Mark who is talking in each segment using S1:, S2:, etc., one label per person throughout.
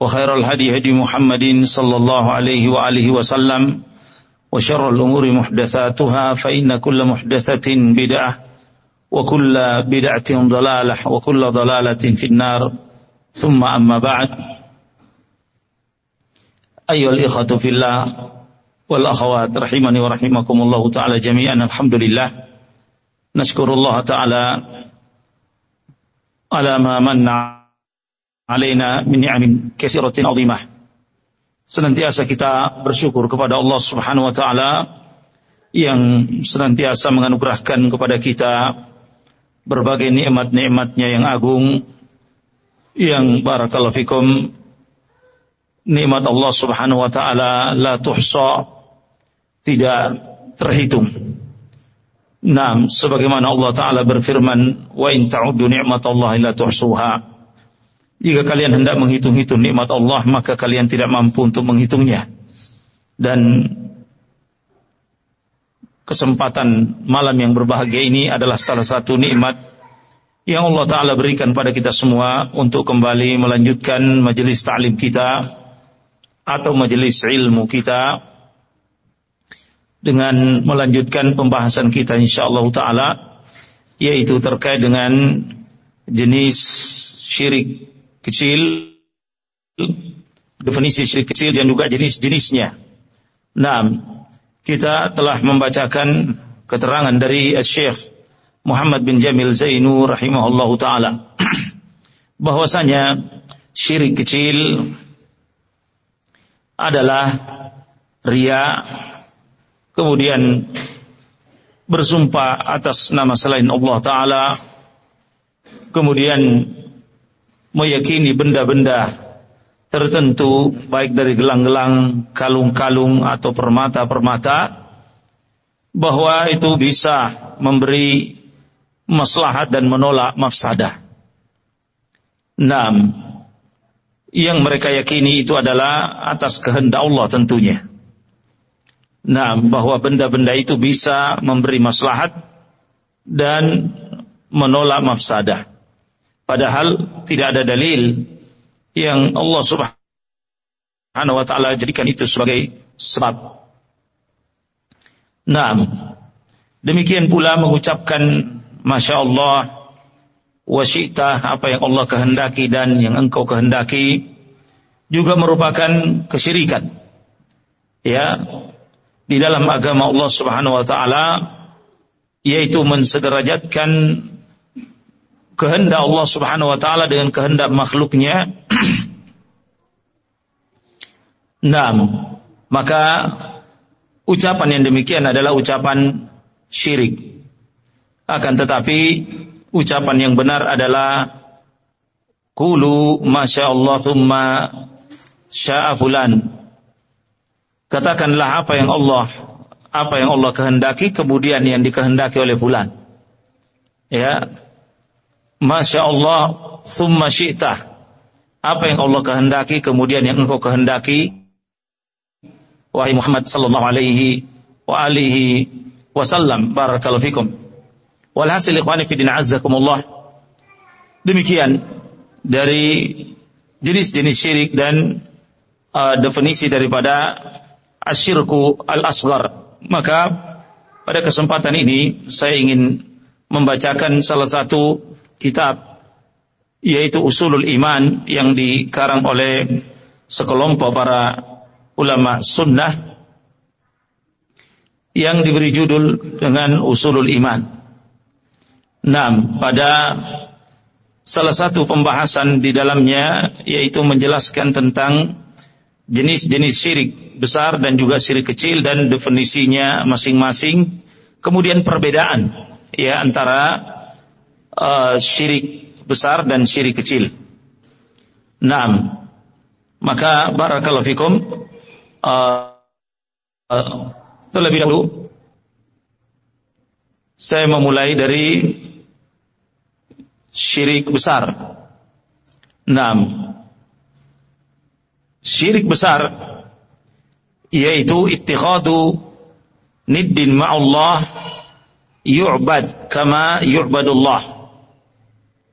S1: وخير الهدي هدي محمد صلى الله عليه وآله وسلم وشر الأمور محدثاتها فإن كل محدثة بدعة وكل بدعة ضلالة وكل ضلالة في النار. ثم أما بعد أيها الإخوة في الله والأخوات رحمني ورحمكم الله تعالى جميعا الحمد لله. نشكر الله تعالى على ما من alaina min ni'amin katsiratin 'azimah. Senantiasa kita bersyukur kepada Allah Subhanahu wa taala yang senantiasa menganugerahkan kepada kita berbagai nikmat-nikmatnya yang agung yang barakallahu fikum nikmat Allah Subhanahu wa taala la tuhsa tidak terhitung. Nah, sebagaimana Allah taala berfirman, "Wa in ta'uddu ni'matallahi la tuhsuha." Jika kalian hendak menghitung-hitung nikmat Allah, maka kalian tidak mampu untuk menghitungnya. Dan kesempatan malam yang berbahagia ini adalah salah satu nikmat yang Allah Ta'ala berikan pada kita semua untuk kembali melanjutkan majelis ta'lim kita atau majelis ilmu kita dengan melanjutkan pembahasan kita insyaAllah Ta'ala yaitu terkait dengan jenis syirik kecil, definisi syirik kecil dan juga jenis-jenisnya. Nah, kita telah membacakan keterangan dari Syekh Muhammad bin Jamil Zainu rahimahullahu taala bahwasanya syirik kecil adalah ria kemudian bersumpah atas nama selain Allah taala kemudian meyakini benda-benda tertentu baik dari gelang-gelang, kalung-kalung atau permata-permata bahwa itu bisa memberi maslahat dan menolak mafsadah. Enam, yang mereka yakini itu adalah atas kehendak Allah tentunya. Nah, bahwa benda-benda itu bisa memberi maslahat dan menolak mafsadah. Padahal tidak ada dalil yang Allah Subhanahu wa taala jadikan itu sebagai sebab. Nah, demikian pula mengucapkan Masya Allah wasyita apa yang Allah kehendaki dan yang engkau kehendaki juga merupakan kesyirikan. Ya, di dalam agama Allah Subhanahu wa taala yaitu mensederajatkan kehendak Allah Subhanahu wa taala dengan kehendak makhluknya. nah, maka ucapan yang demikian adalah ucapan syirik. Akan tetapi ucapan yang benar adalah Kulu Masya Allah thumma sya'a fulan. Katakanlah apa yang Allah apa yang Allah kehendaki kemudian yang dikehendaki oleh fulan. Ya, Masya Allah, thumma syi'tah. Apa yang Allah kehendaki, kemudian yang engkau kehendaki. Wahai Muhammad sallallahu alaihi wa alihi wasallam. Barakallahu fikum. Walhasil ikhwani fidin azzakumullah. Demikian dari jenis-jenis syirik dan uh, definisi daripada asyirku al-asghar. Maka pada kesempatan ini saya ingin membacakan salah satu kitab yaitu Usulul Iman yang dikarang oleh sekelompok para ulama sunnah yang diberi judul dengan Usulul Iman. Nah, pada salah satu pembahasan di dalamnya yaitu menjelaskan tentang jenis-jenis syirik besar dan juga syirik kecil dan definisinya masing-masing, kemudian perbedaan ya antara uh, syirik besar dan syirik kecil. Naam. Maka barakallahu fikum uh, uh, terlebih dahulu saya memulai dari syirik besar. Enam. Syirik besar yaitu ittikhadu niddin ma'allah yu'bad kama yu'badullah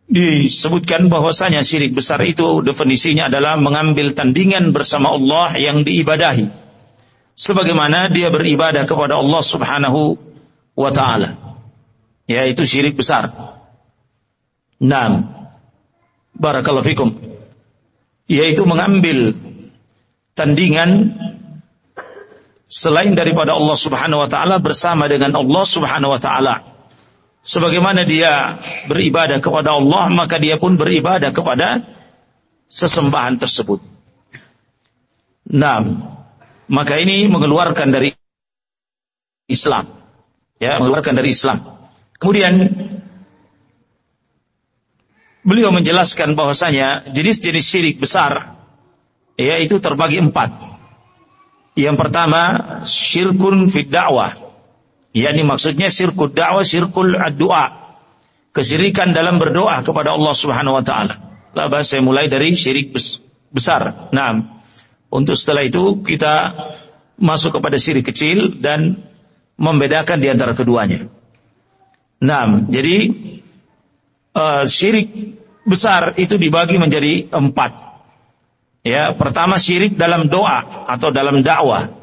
S1: disebutkan bahwasanya syirik besar itu definisinya adalah mengambil tandingan bersama Allah yang diibadahi sebagaimana dia beribadah kepada Allah Subhanahu wa taala yaitu syirik besar. Naam. Barakallahu fikum. Yaitu mengambil tandingan selain daripada Allah Subhanahu wa taala bersama dengan Allah Subhanahu wa taala sebagaimana dia beribadah kepada Allah, maka dia pun beribadah kepada sesembahan tersebut. Nah, maka ini mengeluarkan dari Islam. Ya, mengeluarkan dari Islam. Kemudian beliau menjelaskan bahwasanya jenis-jenis syirik besar yaitu terbagi empat. Yang pertama syirkun fid dakwah yakni maksudnya syirkul dakwah, syirkul doa. Kesyirikan dalam berdoa kepada Allah Subhanahu wa taala. Lah saya mulai dari syirik besar. Nah, untuk setelah itu kita masuk kepada syirik kecil dan membedakan di antara keduanya. Nah, jadi uh, syirik besar itu dibagi menjadi empat. Ya, pertama syirik dalam doa atau dalam dakwah.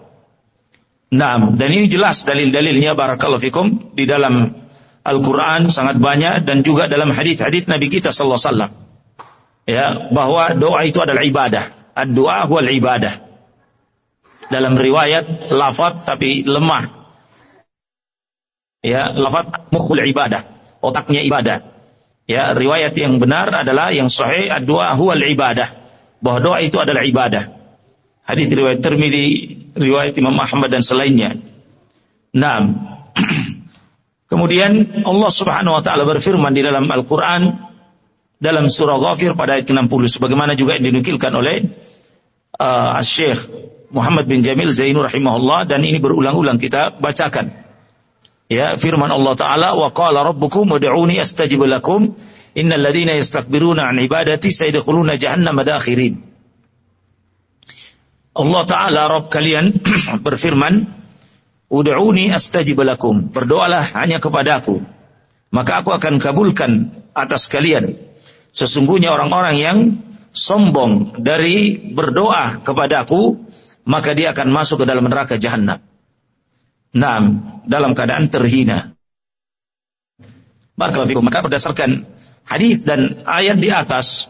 S1: Nah, dan ini jelas dalil-dalilnya barakallahu fikum di dalam Al-Quran sangat banyak dan juga dalam hadis-hadis Nabi kita sallallahu alaihi wasallam. Ya, bahwa doa itu adalah ibadah. Ad-doa huwal ibadah. Dalam riwayat lafaz tapi lemah. Ya, lafaz mukhul ibadah, otaknya ibadah. Ya, riwayat yang benar adalah yang sahih ad-doa huwal ibadah. Bahwa doa itu adalah ibadah. Hadis riwayat Tirmidzi, riwayat Imam Ahmad dan selainnya. Nah, kemudian Allah Subhanahu wa taala berfirman di dalam Al-Qur'an dalam surah Ghafir pada ayat 60 sebagaimana juga yang dinukilkan oleh uh, Syekh Muhammad bin Jamil Zainur rahimahullah dan ini berulang-ulang kita bacakan. Ya, firman Allah taala wa qala rabbukum ud'uni astajib lakum innal ladzina yastakbiruna an ibadati sayadkhuluna jahannama dakhirin. Allah Ta'ala Rabb kalian berfirman, Udu'uni astajib lakum. Berdoalah hanya kepadaku. Maka aku akan kabulkan atas kalian. Sesungguhnya orang-orang yang sombong dari berdoa kepadaku, maka dia akan masuk ke dalam neraka jahanam. Nah, dalam keadaan terhina. Maka berdasarkan hadis dan ayat di atas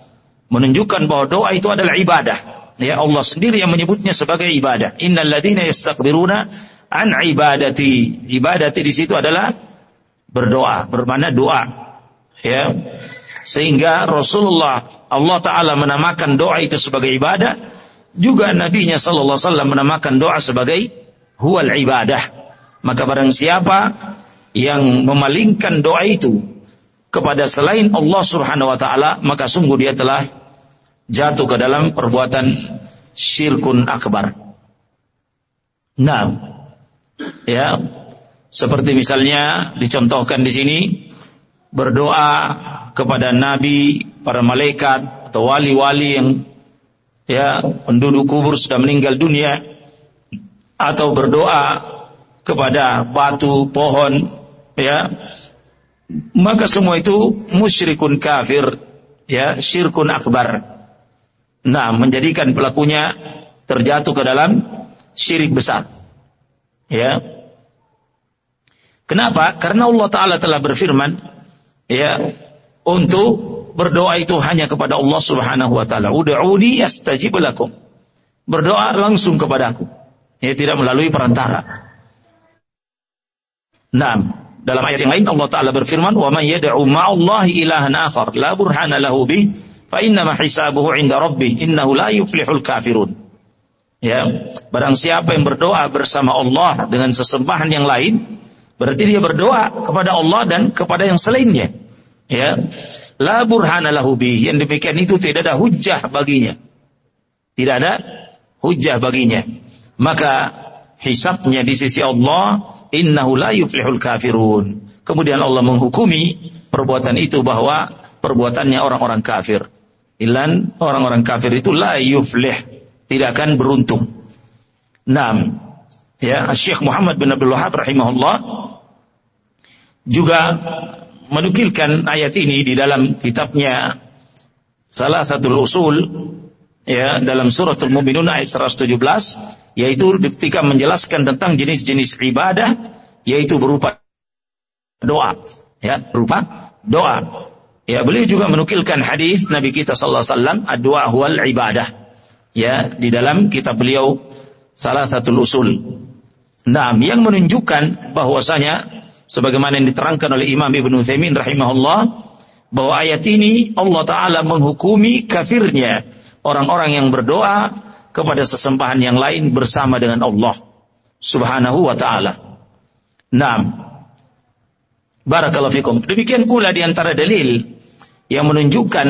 S1: menunjukkan bahwa doa itu adalah ibadah. Ya Allah sendiri yang menyebutnya sebagai ibadah. Innal ladzina yastakbiruna an ibadati. Ibadati di situ adalah berdoa, bermana doa. Ya. Sehingga Rasulullah Allah taala menamakan doa itu sebagai ibadah, juga nabinya sallallahu alaihi wasallam menamakan doa sebagai huwal ibadah. Maka barang siapa yang memalingkan doa itu kepada selain Allah Subhanahu wa taala, maka sungguh dia telah jatuh ke dalam perbuatan syirkun akbar. Nah, ya, seperti misalnya dicontohkan di sini berdoa kepada nabi, para malaikat atau wali-wali yang ya penduduk kubur sudah meninggal dunia atau berdoa kepada batu, pohon, ya, maka semua itu musyrikun kafir, ya, syirkun akbar. Nah, menjadikan pelakunya terjatuh ke dalam syirik besar. Ya. Kenapa? Karena Allah Ta'ala telah berfirman, ya, untuk berdoa itu hanya kepada Allah Subhanahu wa taala. Ud'uni astajib lakum. Berdoa langsung kepadaku. Ya, tidak melalui perantara. Nah, dalam ayat yang lain Allah Taala berfirman, "Wa man yad'u ma'allahi ilahan akhar la burhana lahu fa innama hisabuhu inda rabbih innahu la yuflihul kafirun. Ya, barang siapa yang berdoa bersama Allah dengan sesembahan yang lain, berarti dia berdoa kepada Allah dan kepada yang selainnya. Ya. La burhana lahu Yang demikian itu tidak ada hujah baginya. Tidak ada hujah baginya. Maka hisabnya di sisi Allah, innahu la yuflihul kafirun. Kemudian Allah menghukumi perbuatan itu bahwa perbuatannya orang-orang kafir. Ilan orang-orang kafir itu la yuflih, tidak akan beruntung. Naam. Ya, Syekh Muhammad bin Abdul Wahab rahimahullah juga menukilkan ayat ini di dalam kitabnya salah satu usul ya dalam suratul muminun ayat 117 yaitu ketika menjelaskan tentang jenis-jenis ibadah yaitu berupa doa ya berupa doa Ya, beliau juga menukilkan hadis Nabi kita sallallahu alaihi wasallam, ad-du'a ibadah. Ya, di dalam kitab beliau salah satu usul. Nah, yang menunjukkan bahwasanya sebagaimana yang diterangkan oleh Imam Ibnu Utsaimin rahimahullah bahwa ayat ini Allah taala menghukumi kafirnya orang-orang yang berdoa kepada sesembahan yang lain bersama dengan Allah Subhanahu wa taala. Nah, Barakallahu fikum. Demikian pula di antara dalil yang menunjukkan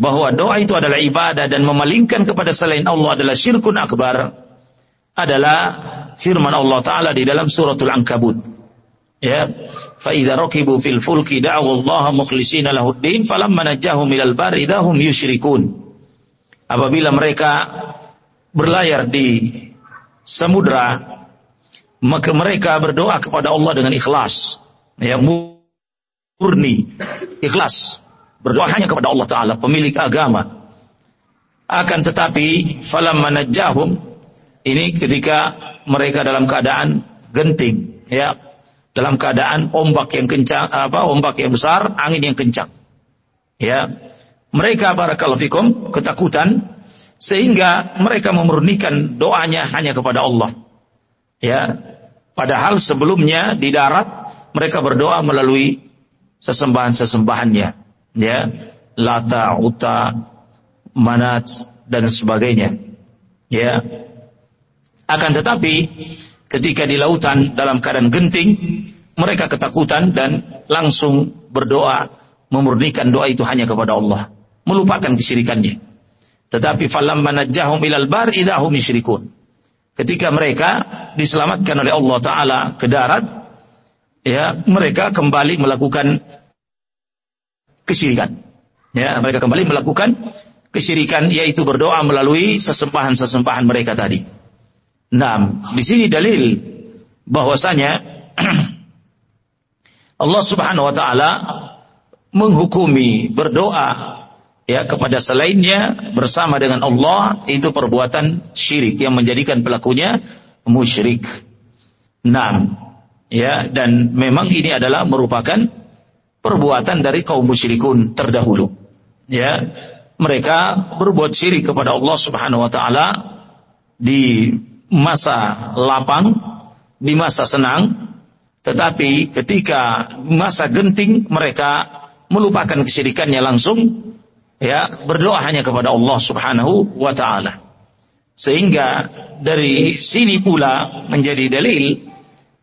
S1: bahwa doa itu adalah ibadah dan memalingkan kepada selain Allah adalah syirkun akbar adalah firman Allah taala di dalam suratul ankabut. Ya fa idza rakibu fil fulki da'u Allah mukhlishina lahuddin falamma najahum ilal bar idahum yusyrikun. Apabila mereka berlayar di samudra maka mereka berdoa kepada Allah dengan ikhlas ya murni ikhlas Berdoa hanya kepada Allah Ta'ala, pemilik agama. Akan tetapi, falam manajahum, ini ketika mereka dalam keadaan genting, ya, dalam keadaan ombak yang kencang, apa, ombak yang besar, angin yang kencang. Ya, mereka fikum ketakutan sehingga mereka memurnikan doanya hanya kepada Allah. Ya, padahal sebelumnya di darat mereka berdoa melalui sesembahan-sesembahannya ya. Lata uta manat dan sebagainya ya. Akan tetapi ketika di lautan dalam keadaan genting mereka ketakutan dan langsung berdoa memurnikan doa itu hanya kepada Allah melupakan kesyirikannya. Tetapi falam manajjahum ilal bar idahum ketika mereka diselamatkan oleh Allah taala ke darat ya mereka kembali melakukan kesyirikan. Ya, mereka kembali melakukan kesyirikan yaitu berdoa melalui sesembahan-sesembahan mereka tadi. Nah, di sini dalil bahwasanya Allah Subhanahu wa taala menghukumi berdoa ya kepada selainnya bersama dengan Allah itu perbuatan syirik yang menjadikan pelakunya musyrik. Nah, ya dan memang ini adalah merupakan perbuatan dari kaum musyrikun terdahulu. Ya, mereka berbuat syirik kepada Allah Subhanahu wa taala di masa lapang, di masa senang, tetapi ketika masa genting mereka melupakan kesyirikannya langsung ya berdoa hanya kepada Allah Subhanahu wa taala. Sehingga dari sini pula menjadi dalil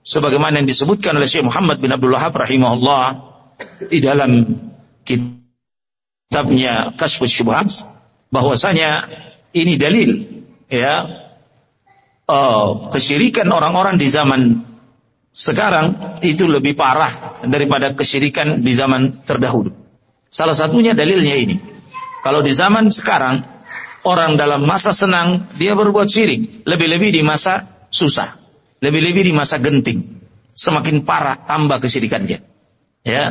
S1: sebagaimana yang disebutkan oleh Syekh Muhammad bin Abdul Wahab rahimahullah di dalam kitabnya Kasfus Syubhat bahwasanya ini dalil ya uh, kesyirikan orang-orang di zaman sekarang itu lebih parah daripada kesyirikan di zaman terdahulu. Salah satunya dalilnya ini. Kalau di zaman sekarang orang dalam masa senang dia berbuat syirik, lebih-lebih di masa susah, lebih-lebih di masa genting. Semakin parah tambah kesyirikannya. Ya.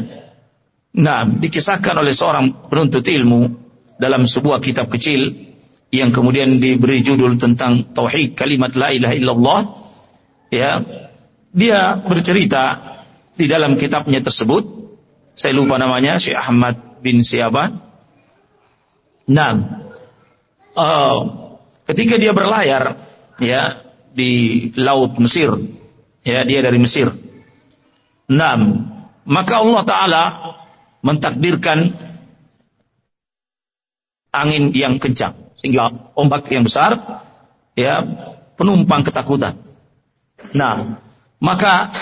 S1: Nah, dikisahkan oleh seorang penuntut ilmu dalam sebuah kitab kecil yang kemudian diberi judul tentang tauhid kalimat la ilaha illallah. Ya. Dia bercerita di dalam kitabnya tersebut, saya lupa namanya, Syekh Ahmad bin Siabah. Nah, uh, ketika dia berlayar ya di laut Mesir, ya dia dari Mesir. Nah, maka Allah Taala mentakdirkan angin yang kencang sehingga ombak yang besar ya penumpang ketakutan. Nah, maka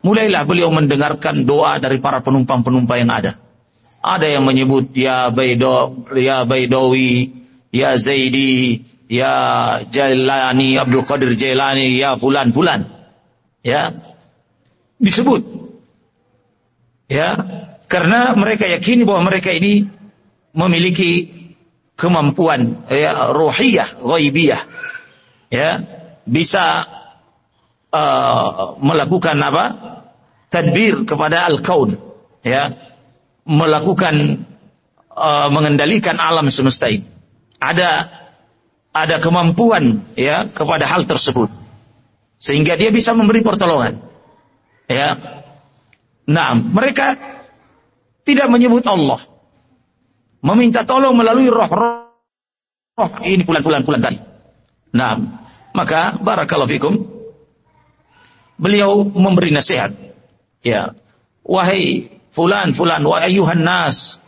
S1: mulailah beliau mendengarkan doa dari para penumpang-penumpang yang ada. Ada yang menyebut ya Baido, ya Baidawi, ya Zaidi, ya Jailani, Abdul Qadir Jailani, ya fulan fulan. Ya. Disebut. Ya, karena mereka yakini bahwa mereka ini memiliki kemampuan ya ruhiyah, ghaibiyah. Ya, bisa uh, melakukan apa? Tadbir kepada al-kaun, ya. Melakukan uh, mengendalikan alam semesta ini. Ada ada kemampuan ya kepada hal tersebut. Sehingga dia bisa memberi pertolongan. Ya. Nah, mereka tidak menyebut Allah. Meminta tolong melalui roh-roh roh ini fulan-fulan-fulan tadi. Nah, maka barakallahu fikum beliau memberi nasihat. Ya. Wahai fulan fulan wa ayuhan nas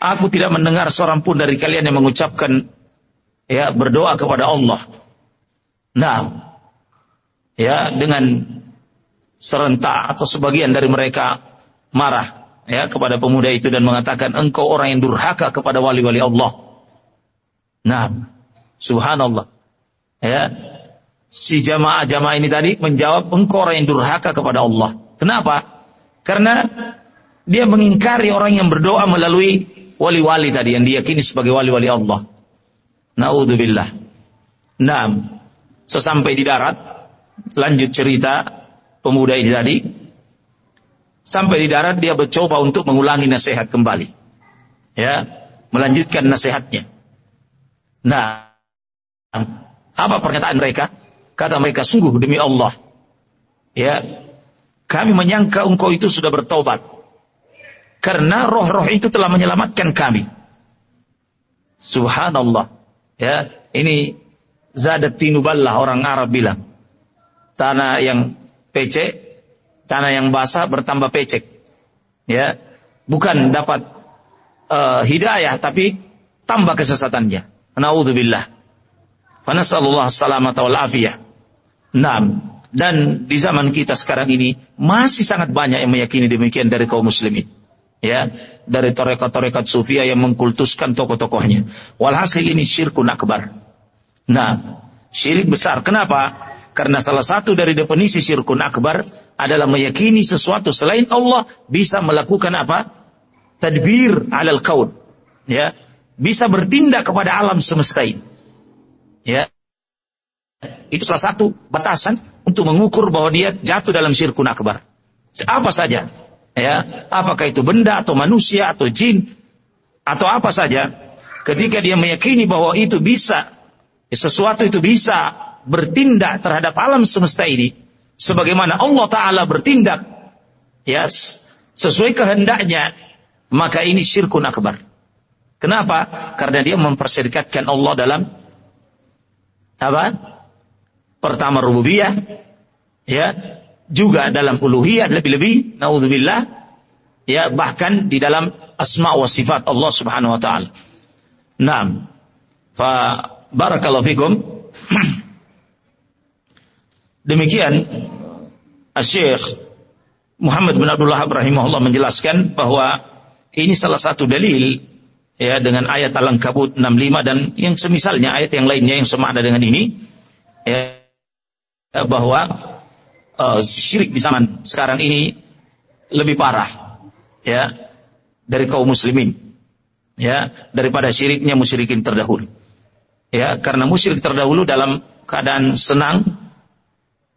S1: aku tidak mendengar seorang pun dari kalian yang mengucapkan ya berdoa kepada Allah. Nah, ya dengan serentak atau sebagian dari mereka marah ya kepada pemuda itu dan mengatakan engkau orang yang durhaka kepada wali-wali Allah. Nah, subhanallah. Ya. Si jamaah-jamaah ini tadi menjawab engkau orang yang durhaka kepada Allah. Kenapa? Karena dia mengingkari orang yang berdoa melalui wali-wali tadi yang diyakini sebagai wali-wali Allah. Naudzubillah. Nah, sesampai di darat, lanjut cerita pemuda ini tadi, Sampai di darat dia mencoba untuk mengulangi nasihat kembali. Ya, melanjutkan nasihatnya. Nah, apa pernyataan mereka? Kata mereka, sungguh demi Allah. Ya, kami menyangka engkau itu sudah bertobat. Karena roh-roh itu telah menyelamatkan kami. Subhanallah. Ya, ini zadat tinuballah orang Arab bilang. Tanah yang pecek tanah yang basah bertambah pecek. Ya, bukan dapat uh, hidayah tapi tambah kesesatannya. Nauzubillah. Fanasallallahu salamata wal afiyah. Naam. Dan di zaman kita sekarang ini masih sangat banyak yang meyakini demikian dari kaum muslimin. Ya, dari torekat-torekat sufia yang mengkultuskan tokoh-tokohnya. Walhasil ini syirkun akbar. Nah, syirik besar. Kenapa? Karena salah satu dari definisi syirkun akbar adalah meyakini sesuatu selain Allah bisa melakukan apa? Tadbir alal kaun. Ya. Bisa bertindak kepada alam semesta ini. Ya. Itu salah satu batasan untuk mengukur bahwa dia jatuh dalam syirkun akbar. Apa saja. Ya. Apakah itu benda atau manusia atau jin atau apa saja. Ketika dia meyakini bahwa itu bisa sesuatu itu bisa bertindak terhadap alam semesta ini sebagaimana Allah taala bertindak ya sesuai kehendaknya maka ini syirkun akbar. Kenapa? Karena dia memperserikatkan Allah dalam apa? Pertama rububiyah ya, juga dalam uluhiyah lebih-lebih naudzubillah ya bahkan di dalam asma wa sifat Allah Subhanahu wa taala. Naam. Fa barakallahu fikum Demikian Syekh Muhammad bin Abdullah rahimahullah menjelaskan bahwa ini salah satu dalil ya dengan ayat Al-Ankabut 65 dan yang semisalnya ayat yang lainnya yang ada dengan ini ya bahwa uh, syirik di zaman sekarang ini lebih parah ya dari kaum muslimin ya daripada syiriknya musyrikin terdahulu ya karena musyrik terdahulu dalam keadaan senang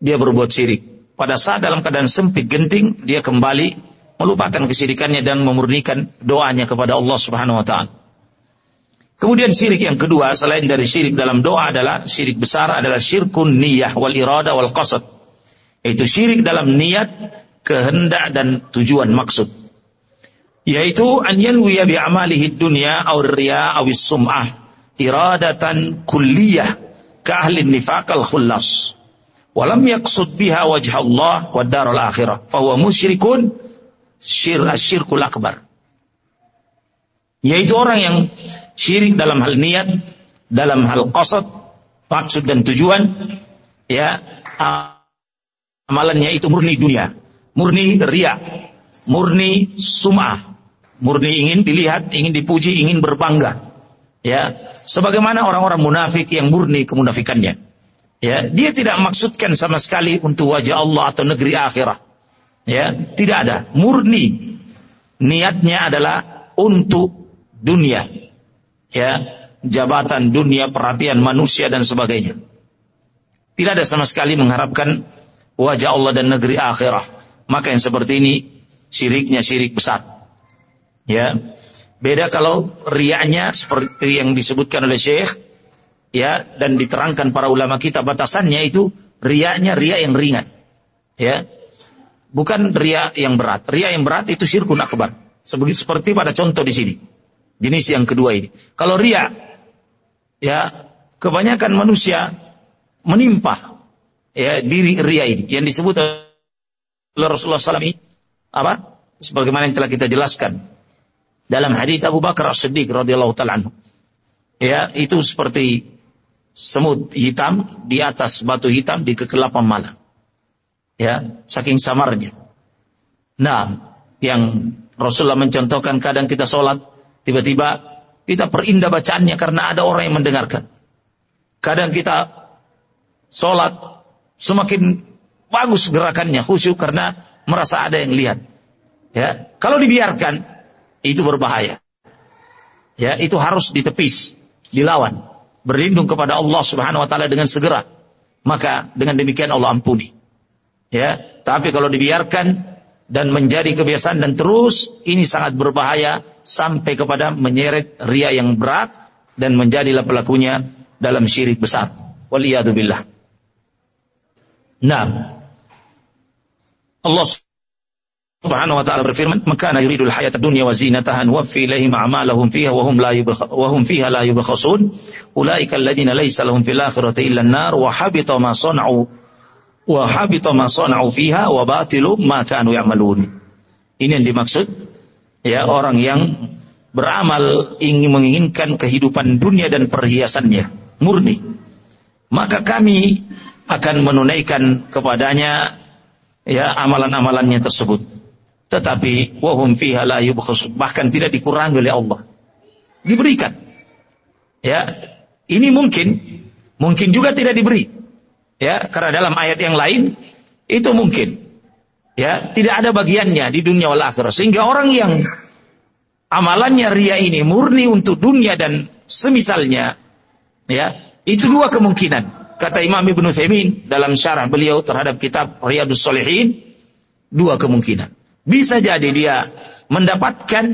S1: dia berbuat syirik. Pada saat dalam keadaan sempit genting, dia kembali melupakan kesyirikannya dan memurnikan doanya kepada Allah Subhanahu wa taala. Kemudian syirik yang kedua selain dari syirik dalam doa adalah syirik besar adalah syirkun niyah wal irada wal qasad. Itu syirik dalam niat, kehendak dan tujuan maksud. Yaitu an yanwiya bi amalihi dunya aw riya aw sum'ah iradatan kulliyah ka ahli nifaq al khullas. Walam yaqsud biha wajh Allah wa darul akhirah. Fahuwa musyrikun syir asyirkul akbar. Yaitu orang yang syirik dalam hal niat dalam hal qasad maksud dan tujuan ya amalannya itu murni dunia murni ria murni sum'ah murni ingin dilihat ingin dipuji ingin berbangga Ya, sebagaimana orang-orang munafik yang murni kemunafikannya. Ya, dia tidak maksudkan sama sekali untuk wajah Allah atau negeri akhirah. Ya, tidak ada. Murni niatnya adalah untuk dunia. Ya, jabatan dunia, perhatian manusia dan sebagainya. Tidak ada sama sekali mengharapkan wajah Allah dan negeri akhirah. Maka yang seperti ini syiriknya syirik besar. Ya. Beda kalau riaknya seperti yang disebutkan oleh Syekh ya dan diterangkan para ulama kita batasannya itu riaknya ria yang ringan. Ya. Bukan ria yang berat. Ria yang berat itu syirkun akbar. Seperti seperti pada contoh di sini. Jenis yang kedua ini. Kalau ria ya kebanyakan manusia menimpa ya diri ria ini yang disebut oleh Rasulullah SAW apa sebagaimana yang telah kita jelaskan dalam hadis Abu Bakar As-Siddiq radhiyallahu taala ya itu seperti semut hitam di atas batu hitam di kegelapan malam. Ya, saking samarnya. Nah, yang Rasulullah mencontohkan kadang kita sholat, tiba-tiba kita perindah bacaannya karena ada orang yang mendengarkan. Kadang kita sholat semakin bagus gerakannya, khusyuk karena merasa ada yang lihat. Ya, kalau dibiarkan itu berbahaya. Ya, itu harus ditepis, dilawan berlindung kepada Allah Subhanahu wa taala dengan segera. Maka dengan demikian Allah ampuni. Ya, tapi kalau dibiarkan dan menjadi kebiasaan dan terus ini sangat berbahaya sampai kepada menyeret ria yang berat dan menjadilah pelakunya dalam syirik besar. Waliyadzubillah. Nah, Allah Subhanahu wa taala berfirman, "Makana yuridul hayata dunya wa zinataha nuwaffi ilaihim a'malahum fiha wa hum la wa hum fiha la yubkhasun. Ulaika alladziina laysa lahum fil akhirati illa an-nar wa habita ma sana'u wa habita ma sana'u fiha wa batilu ma kanu ya'malun." Ini yang dimaksud ya orang yang beramal ingin menginginkan kehidupan dunia dan perhiasannya murni. Maka kami akan menunaikan kepadanya ya amalan-amalannya tersebut tetapi wahum fiha la bahkan tidak dikurangi oleh Allah. Diberikan. Ya, ini mungkin mungkin juga tidak diberi. Ya, karena dalam ayat yang lain itu mungkin. Ya, tidak ada bagiannya di dunia wal akhirah. Sehingga orang yang amalannya ria ini murni untuk dunia dan semisalnya ya, itu dua kemungkinan. Kata Imam Ibn Thaimin dalam syarah beliau terhadap kitab Riyadus Salihin, dua kemungkinan. Bisa jadi dia mendapatkan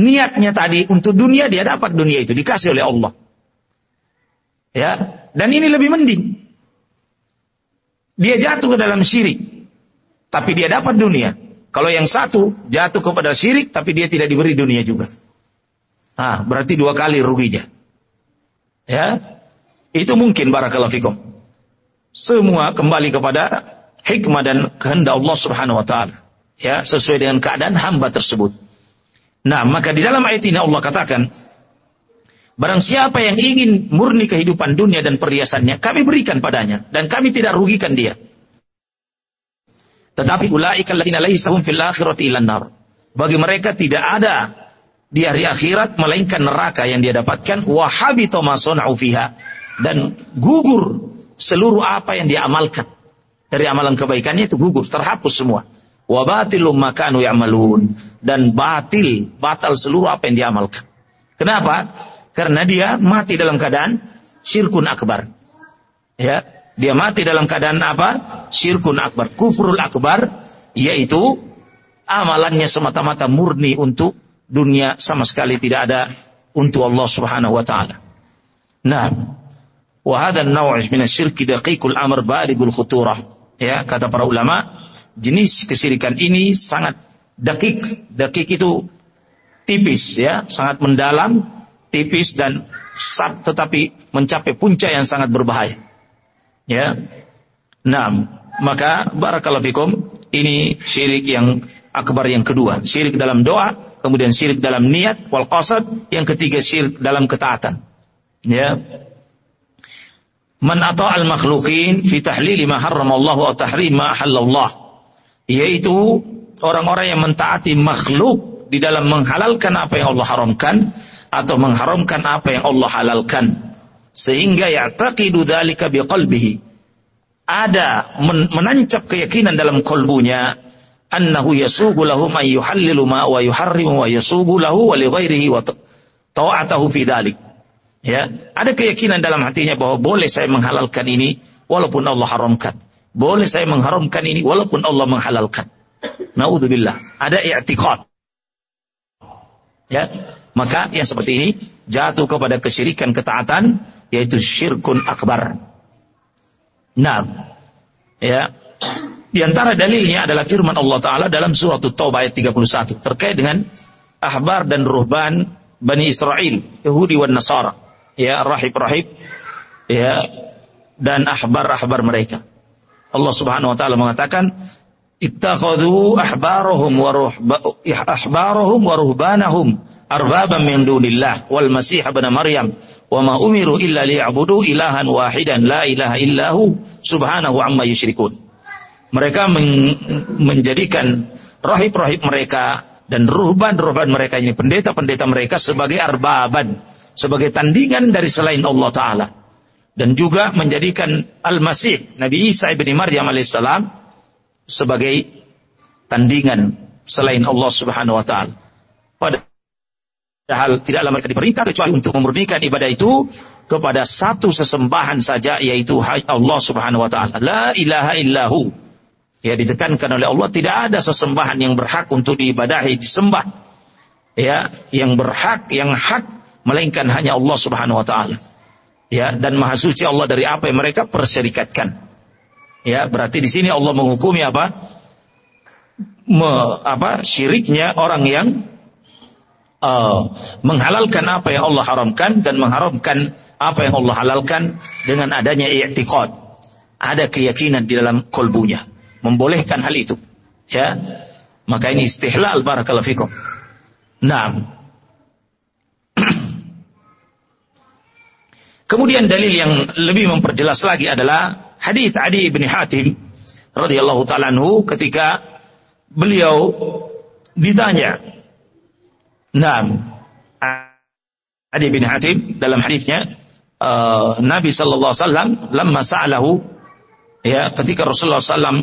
S1: niatnya tadi untuk dunia, dia dapat dunia itu, dikasih oleh Allah. Ya, dan ini lebih mending. Dia jatuh ke dalam syirik, tapi dia dapat dunia. Kalau yang satu jatuh kepada syirik, tapi dia tidak diberi dunia juga. Nah, berarti dua kali ruginya. Ya, itu mungkin barakallahu fikum. Semua kembali kepada hikmah dan kehendak Allah Subhanahu wa taala ya sesuai dengan keadaan hamba tersebut. Nah, maka di dalam ayat ini Allah katakan, barang siapa yang ingin murni kehidupan dunia dan perhiasannya, kami berikan padanya dan kami tidak rugikan dia. Tetapi ulaika alladziina laysahum fil akhirati nar. Bagi mereka tidak ada di hari akhirat melainkan neraka yang dia dapatkan wa habita fiha dan gugur seluruh apa yang dia amalkan. Dari amalan kebaikannya itu gugur, terhapus semua wa batilum makanu ya'malun dan batil batal seluruh apa yang diamalkan. Kenapa? Karena dia mati dalam keadaan syirkun akbar. Ya, dia mati dalam keadaan apa? Syirkun akbar, kufrul akbar yaitu amalannya semata-mata murni untuk dunia sama sekali tidak ada untuk Allah Subhanahu wa taala. Nah, wa hadha an-naw' min asy-syirki daqiqul amr baligul khuturah. Ya, kata para ulama, jenis kesyirikan ini sangat dakik. Dakik itu tipis ya, sangat mendalam, tipis dan sat tetapi mencapai puncak yang sangat berbahaya. Ya. Nah, maka barakallahu fikum ini syirik yang akbar yang kedua, syirik dalam doa, kemudian syirik dalam niat wal qasad, yang ketiga syirik dalam ketaatan. Ya. Man al makhluqin fi tahlili ma harramallahu atau tahrim ma halallahu yaitu orang-orang yang mentaati makhluk di dalam menghalalkan apa yang Allah haramkan atau mengharamkan apa yang Allah halalkan. Sehingga ya'taqidu dzalika biqalbihi. Ada men menancap keyakinan dalam kolbunya annahu yasugu lahu ma yuhallilu ma wa yuharrimu wa yasugu lahu wa li ghairihi wa ta'atahu fi dzalik ya ada keyakinan dalam hatinya bahwa boleh saya menghalalkan ini walaupun Allah haramkan boleh saya mengharamkan ini walaupun Allah menghalalkan naudzubillah ada i'tiqad ya maka yang seperti ini jatuh kepada kesyirikan ketaatan yaitu syirkun akbar. Nah, ya. Di antara dalilnya adalah firman Allah Ta'ala dalam surat Taubah ayat 31 terkait dengan ahbar dan ruhban Bani Israel, Yahudi dan Nasara. Ya, rahib-rahib, ya, dan ahbar-ahbar mereka. Allah Subhanahu wa taala mengatakan ittakhadhu ahbarahum wa ahbarahum wa ruhbanahum arbaban min dunillah wal masih ibn maryam wa ma umiru illa liya'budu ilahan wahidan la ilaha illahu subhanahu amma yusyrikun. Mereka men menjadikan rahib-rahib mereka dan ruhban-ruhban mereka ini pendeta-pendeta mereka sebagai arbaban sebagai tandingan dari selain Allah taala dan juga menjadikan Al-Masih Nabi Isa ibn Maryam alaihissalam sebagai tandingan selain Allah Subhanahu wa taala. Pada Padahal tidaklah mereka diperintah kecuali untuk memurnikan ibadah itu kepada satu sesembahan saja yaitu Allah Subhanahu wa taala. La ilaha illahu. Ya ditekankan oleh Allah tidak ada sesembahan yang berhak untuk diibadahi, disembah. Ya, yang berhak, yang hak melainkan hanya Allah Subhanahu wa taala. Ya, dan maha suci Allah dari apa yang mereka perserikatkan. Ya, berarti di sini Allah menghukumi apa? Me, apa? Syiriknya orang yang uh, menghalalkan apa yang Allah haramkan dan mengharamkan apa yang Allah halalkan dengan adanya i'tiqad. Ada keyakinan di dalam kolbunya. Membolehkan hal itu. Ya. Maka ini istihlal barakallahu fikum. Nah. Kemudian dalil yang lebih memperjelas lagi adalah hadis Adi bin Hatim radhiyallahu taala ketika beliau ditanya Naam. Adi bin Hatim dalam hadisnya uh, Nabi sallallahu alaihi wasallam lamma sa'alahu ya ketika Rasulullah sallam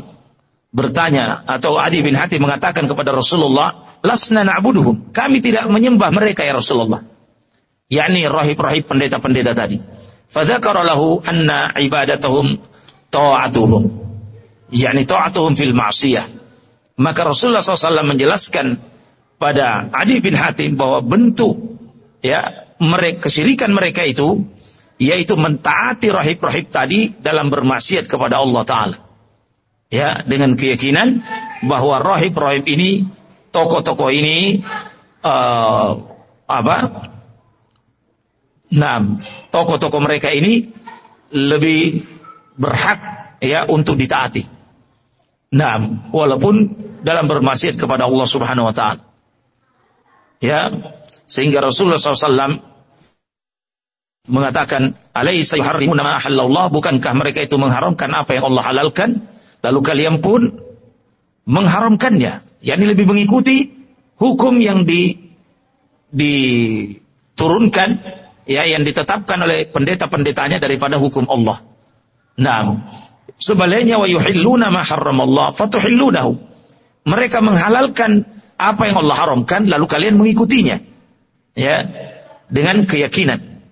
S1: bertanya atau Adi bin Hatim mengatakan kepada Rasulullah, "Lasna na'buduhum." Kami tidak menyembah mereka ya Rasulullah. Yakni rahib-rahib pendeta-pendeta tadi. Fadzakara lahu anna ibadatahum ta'atuhum. yakni ta'atuhum fil ma'siyah. Maka Rasulullah SAW menjelaskan pada Adi bin Hatim bahwa bentuk ya mereka kesyirikan mereka itu yaitu mentaati rahib-rahib tadi dalam bermaksiat kepada Allah taala. Ya, dengan keyakinan bahwa rahib-rahib ini tokoh-tokoh ini uh, apa? Nah, tokoh-tokoh mereka ini lebih berhak ya untuk ditaati. Nah, walaupun dalam bermaksiat kepada Allah Subhanahu wa taala. Ya, sehingga Rasulullah SAW mengatakan, "Alaisa yuharrimuna ma ahallallah?" Bukankah mereka itu mengharamkan apa yang Allah halalkan? Lalu kalian pun mengharamkannya. yakni lebih mengikuti hukum yang di diturunkan ya yang ditetapkan oleh pendeta-pendetanya daripada hukum Allah. Nah, sebaliknya wa yuhilluna ma harramallah fatuhillunahu. Mereka menghalalkan apa yang Allah haramkan lalu kalian mengikutinya. Ya dengan keyakinan.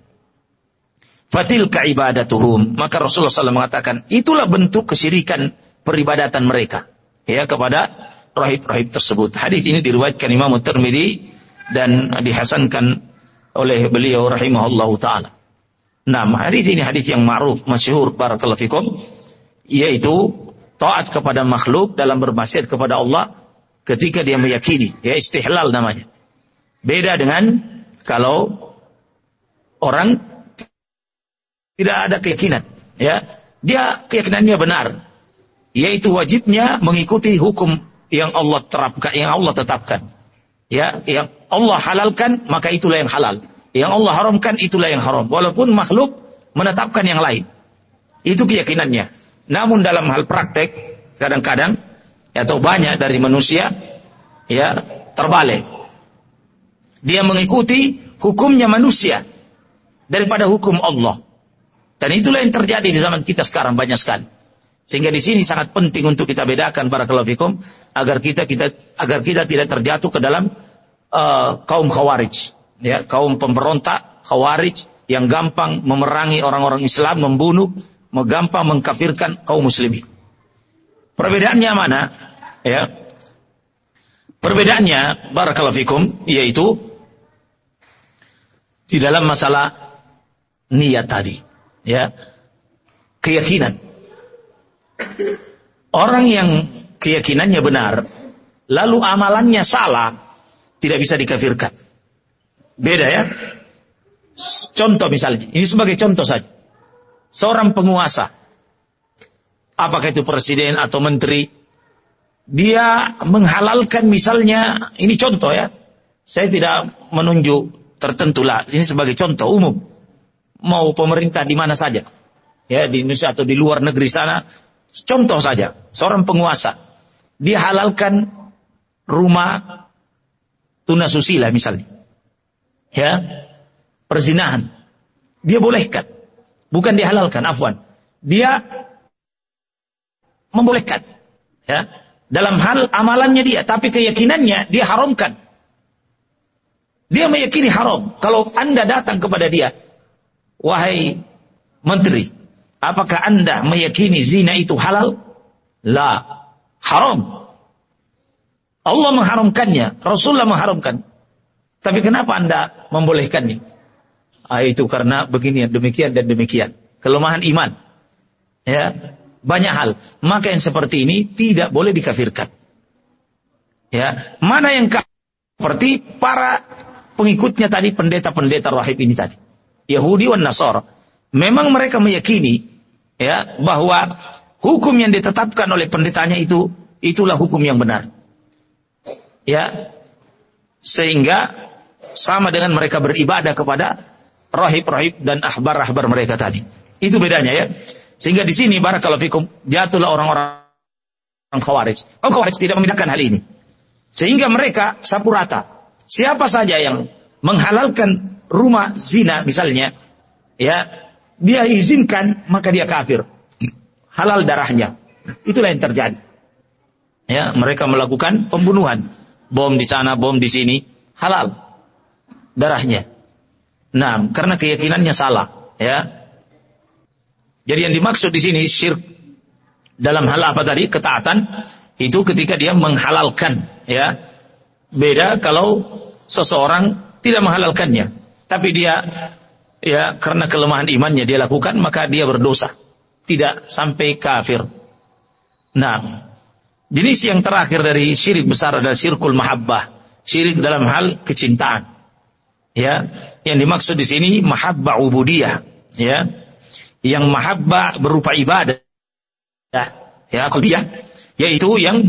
S1: Fatil ibadatuhum. Maka Rasulullah SAW mengatakan itulah bentuk kesyirikan peribadatan mereka. Ya kepada rahib-rahib tersebut. Hadis ini diriwayatkan Imam Tirmidzi dan dihasankan oleh beliau rahimahullahu taala Nah, hadis ini hadis yang ma'ruf, masyhur barakallahu fikum yaitu taat kepada makhluk dalam bermaksiat kepada Allah ketika dia meyakini, ya istihlal namanya. Beda dengan kalau orang tidak ada keyakinan, ya. Dia keyakinannya benar, yaitu wajibnya mengikuti hukum yang Allah terapkan, yang Allah tetapkan. Ya, yang Allah halalkan maka itulah yang halal. Yang Allah haramkan itulah yang haram. Walaupun makhluk menetapkan yang lain. Itu keyakinannya. Namun dalam hal praktek kadang-kadang atau banyak dari manusia ya terbalik. Dia mengikuti hukumnya manusia daripada hukum Allah. Dan itulah yang terjadi di zaman kita sekarang banyak sekali. Sehingga di sini sangat penting untuk kita bedakan para kalafikum agar kita kita agar kita tidak terjatuh ke dalam uh, kaum khawarij, ya kaum pemberontak khawarij yang gampang memerangi orang-orang Islam, membunuh, menggampang mengkafirkan kaum muslimin. Perbedaannya mana? Ya. Perbedaannya barakallahu fikum yaitu di dalam masalah niat tadi, ya. Keyakinan. Orang yang keyakinannya benar, lalu amalannya salah, tidak bisa dikafirkan. Beda ya. Contoh misalnya, ini sebagai contoh saja. Seorang penguasa, apakah itu presiden atau menteri, dia menghalalkan misalnya, ini contoh ya, saya tidak menunjuk tertentu lah, ini sebagai contoh umum. Mau pemerintah di mana saja, ya di Indonesia atau di luar negeri sana, Contoh saja, seorang penguasa, dia halalkan rumah tuna susila misalnya. Ya, perzinahan. Dia bolehkan. Bukan dihalalkan, afwan. Dia membolehkan. Ya, dalam hal amalannya dia, tapi keyakinannya dia haramkan. Dia meyakini haram. Kalau Anda datang kepada dia, wahai menteri, Apakah anda meyakini zina itu halal? La. Haram. Allah mengharamkannya. Rasulullah mengharamkan. Tapi kenapa anda membolehkannya? Ah, itu karena begini, demikian dan demikian. Kelemahan iman. Ya, banyak hal. Maka yang seperti ini tidak boleh dikafirkan. Ya, mana yang? Seperti para pengikutnya tadi, pendeta-pendeta rahib ini tadi. Yahudi dan Nasara memang mereka meyakini ya bahwa hukum yang ditetapkan oleh pendetanya itu itulah hukum yang benar. Ya. Sehingga sama dengan mereka beribadah kepada rahib-rahib dan ahbar-ahbar mereka tadi. Itu bedanya ya. Sehingga di sini barakallahu fikum jatuhlah orang-orang khawarij. Oh khawarij tidak membedakan hal ini. Sehingga mereka sapu rata. Siapa saja yang menghalalkan rumah zina misalnya, ya dia izinkan, maka dia kafir. Halal darahnya. Itulah yang terjadi. Ya, mereka melakukan pembunuhan. Bom di sana, bom di sini. Halal. Darahnya. Nah, karena keyakinannya salah. Ya. Jadi yang dimaksud di sini syirk dalam hal apa tadi? Ketaatan itu ketika dia menghalalkan. Ya. Beda kalau seseorang tidak menghalalkannya. Tapi dia ya karena kelemahan imannya dia lakukan maka dia berdosa tidak sampai kafir nah jenis yang terakhir dari syirik besar adalah syirkul mahabbah. Syirik dalam hal kecintaan. Ya yang dimaksud di sini mahabbah ubudiyah. Ya yang mahabbah berupa ibadah. Ya ya yaitu yang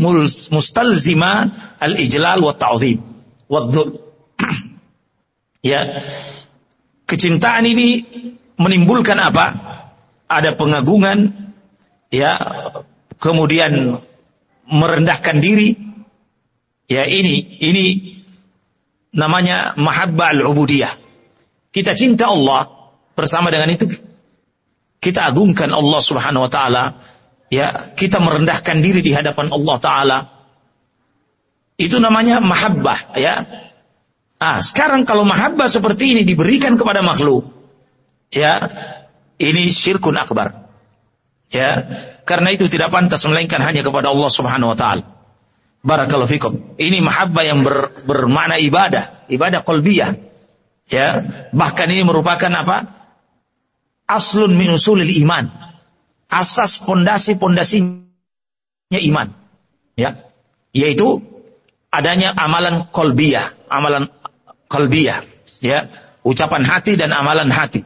S1: mustalzima al-ijlal wa ta'zim wa ya kecintaan ini menimbulkan apa? Ada pengagungan, ya, kemudian merendahkan diri. Ya ini, ini namanya mahabbah al-ubudiyah. Kita cinta Allah, bersama dengan itu kita agungkan Allah Subhanahu wa taala, ya, kita merendahkan diri di hadapan Allah taala. Itu namanya mahabbah, ya. Ah, sekarang kalau mahabbah seperti ini diberikan kepada makhluk, ya, ini syirkun akbar. Ya, karena itu tidak pantas melainkan hanya kepada Allah Subhanahu wa taala. Barakallahu fikum. Ini mahabbah yang ber, bermakna ibadah, ibadah qalbiyah. Ya, bahkan ini merupakan apa? Aslun min usulil iman. Asas pondasi-pondasinya iman. Ya, yaitu adanya amalan kolbiyah, amalan kalbiyah, ya, ucapan hati dan amalan hati.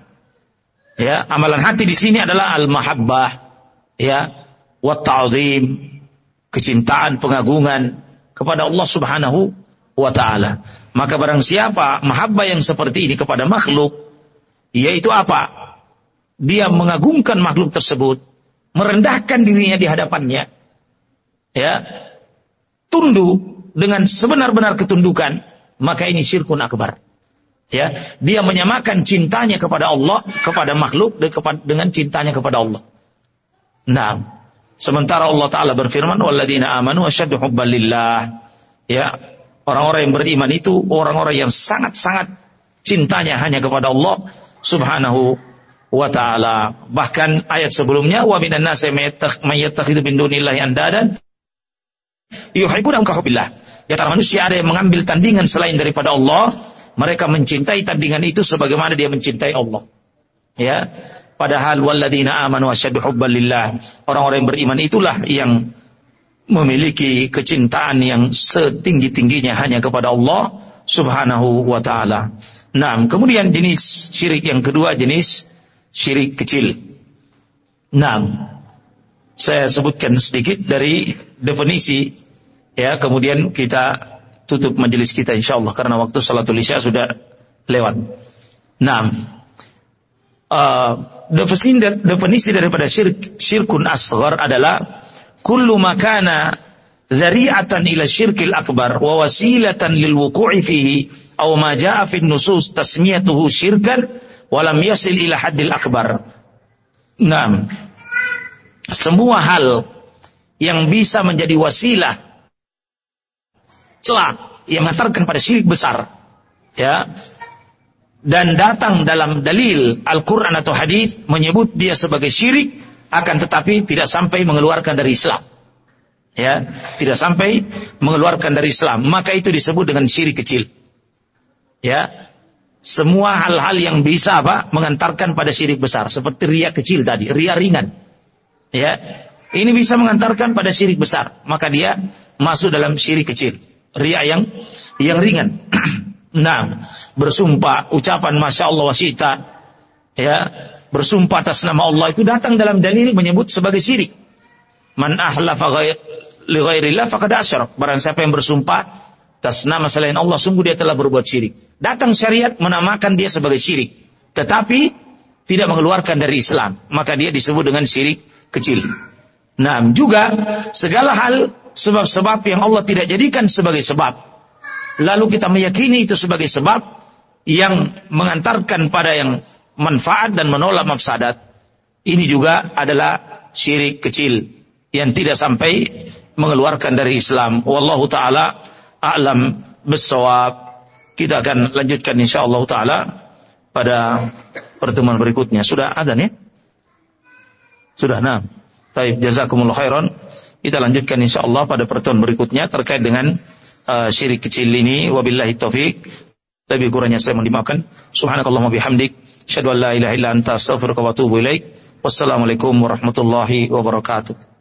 S1: Ya, amalan hati di sini adalah al-mahabbah, ya, wa ta'zim, kecintaan, pengagungan kepada Allah Subhanahu wa taala. Maka barang siapa mahabbah yang seperti ini kepada makhluk, yaitu apa? Dia mengagungkan makhluk tersebut, merendahkan dirinya di hadapannya. Ya. Tunduk dengan sebenar-benar ketundukan maka ini syirkun akbar. Ya, dia menyamakan cintanya kepada Allah, kepada makhluk dengan cintanya kepada Allah. Nah, sementara Allah Taala berfirman, "Walladzina amanu asyaddu hubban lillah." Ya, orang-orang yang beriman itu orang-orang yang sangat-sangat cintanya hanya kepada Allah Subhanahu wa taala. Bahkan ayat sebelumnya wa minan nasi may yattakhidhu min dunillahi andadan yuhibbuna ka hubbillah. Di antara manusia ada yang mengambil tandingan selain daripada Allah, mereka mencintai tandingan itu sebagaimana dia mencintai Allah. Ya. Padahal walladzina amanu asyaddu hubban lillah. Orang-orang yang beriman itulah yang memiliki kecintaan yang setinggi-tingginya hanya kepada Allah Subhanahu wa taala. Nah, kemudian jenis syirik yang kedua jenis syirik kecil. Nah, saya sebutkan sedikit dari definisi ya, kemudian kita tutup majelis kita insya Allah karena waktu salatul isya sudah lewat. Nah, uh, definisi, daripada syirk, syirkun asghar adalah kullu makana dzari'atan ila syirkil akbar wa wasilatan lil wuqu'i fihi aw ma jaa fi nusus tasmiyatuhu syirkan wa lam yasil ila haddil akbar. Nah, semua hal yang bisa menjadi wasilah celah yang mengantarkan pada syirik besar. Ya. Dan datang dalam dalil Al-Quran atau hadis menyebut dia sebagai syirik akan tetapi tidak sampai mengeluarkan dari Islam. Ya, tidak sampai mengeluarkan dari Islam, maka itu disebut dengan syirik kecil. Ya. Semua hal-hal yang bisa apa? mengantarkan pada syirik besar seperti ria kecil tadi, ria ringan. Ya. Ini bisa mengantarkan pada syirik besar, maka dia masuk dalam syirik kecil ria yang yang ringan. nah, bersumpah ucapan masya Allah wasita ya bersumpah atas nama Allah itu datang dalam dalil menyebut sebagai syirik. Man ahlafa li ghairillah. Barang siapa yang bersumpah atas nama selain Allah sungguh dia telah berbuat syirik. Datang syariat menamakan dia sebagai syirik, tetapi tidak mengeluarkan dari Islam, maka dia disebut dengan syirik kecil. Nah, juga segala hal sebab-sebab yang Allah tidak jadikan sebagai sebab. Lalu kita meyakini itu sebagai sebab yang mengantarkan pada yang manfaat dan menolak mafsadat. Ini juga adalah syirik kecil yang tidak sampai mengeluarkan dari Islam. Wallahu taala a'lam bissawab. Kita akan lanjutkan insyaallah taala pada pertemuan berikutnya. Sudah ada nih? Sudah, nah. Baik, jazakumullah khairan. Kita lanjutkan insya Allah pada pertemuan berikutnya terkait dengan uh, syirik kecil ini. Wabillahi taufik. Lebih kurangnya saya mohon dimaafkan. Subhanakallahumma bihamdik. Asyhadu an la ilaha illa anta astaghfiruka wa atubu ilaik. Wassalamualaikum warahmatullahi wabarakatuh.